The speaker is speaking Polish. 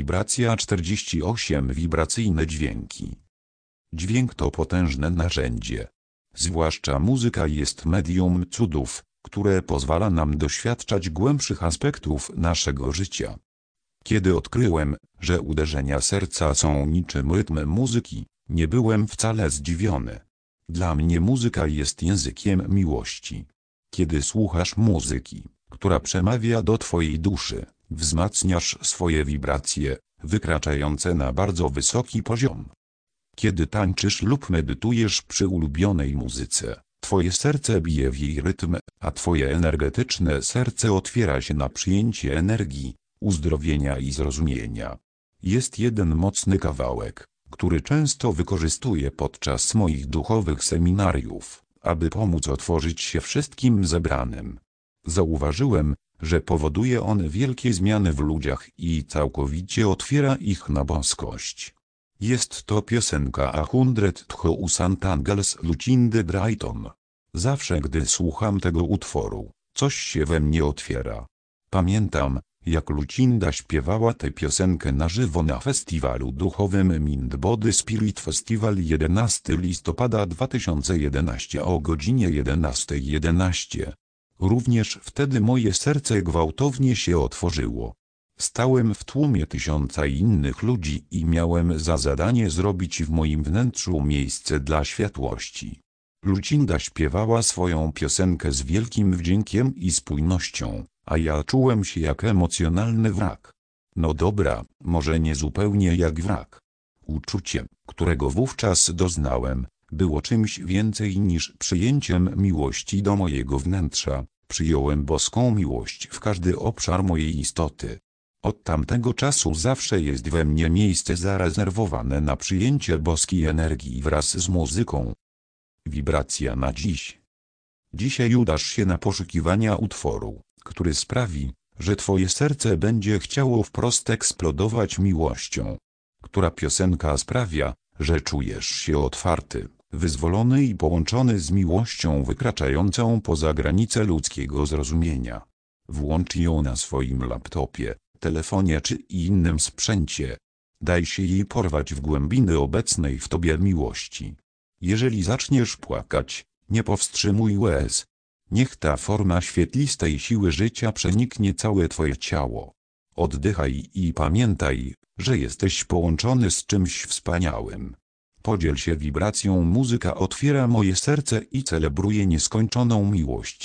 Wibracja 48 Wibracyjne dźwięki. Dźwięk to potężne narzędzie. Zwłaszcza muzyka jest medium cudów, które pozwala nam doświadczać głębszych aspektów naszego życia. Kiedy odkryłem, że uderzenia serca są niczym rytm muzyki, nie byłem wcale zdziwiony. Dla mnie muzyka jest językiem miłości. Kiedy słuchasz muzyki, która przemawia do Twojej duszy, wzmacniasz swoje wibracje, wykraczające na bardzo wysoki poziom. Kiedy tańczysz lub medytujesz przy ulubionej muzyce, Twoje serce bije w jej rytm, a Twoje energetyczne serce otwiera się na przyjęcie energii, uzdrowienia i zrozumienia. Jest jeden mocny kawałek, który często wykorzystuję podczas moich duchowych seminariów, aby pomóc otworzyć się wszystkim zebranym. Zauważyłem, że powoduje on wielkie zmiany w ludziach i całkowicie otwiera ich na boskość. Jest to piosenka A Hundred Thousand Angels Lucindy Drayton. Zawsze gdy słucham tego utworu, coś się we mnie otwiera. Pamiętam, jak Lucinda śpiewała tę piosenkę na żywo na festiwalu duchowym Mind Body Spirit Festival 11 listopada 2011 o godzinie 11.11. .11. Również wtedy moje serce gwałtownie się otworzyło. Stałem w tłumie tysiąca innych ludzi i miałem za zadanie zrobić w moim wnętrzu miejsce dla światłości. Lucinda śpiewała swoją piosenkę z wielkim wdziękiem i spójnością, a ja czułem się jak emocjonalny wrak. No dobra, może nie zupełnie jak wrak. Uczucie, którego wówczas doznałem, było czymś więcej niż przyjęciem miłości do mojego wnętrza. Przyjąłem boską miłość w każdy obszar mojej istoty. Od tamtego czasu zawsze jest we mnie miejsce zarezerwowane na przyjęcie boskiej energii wraz z muzyką. Wibracja na dziś. Dzisiaj udasz się na poszukiwania utworu, który sprawi, że twoje serce będzie chciało wprost eksplodować miłością. Która piosenka sprawia, że czujesz się otwarty, wyzwolony i połączony z miłością wykraczającą poza granice ludzkiego zrozumienia. Włącz ją na swoim laptopie, telefonie czy innym sprzęcie. Daj się jej porwać w głębiny obecnej w tobie miłości. Jeżeli zaczniesz płakać, nie powstrzymuj łez. Niech ta forma świetlistej siły życia przeniknie całe twoje ciało. Oddychaj i pamiętaj, że jesteś połączony z czymś wspaniałym. Podziel się wibracją muzyka otwiera moje serce i celebruje nieskończoną miłość.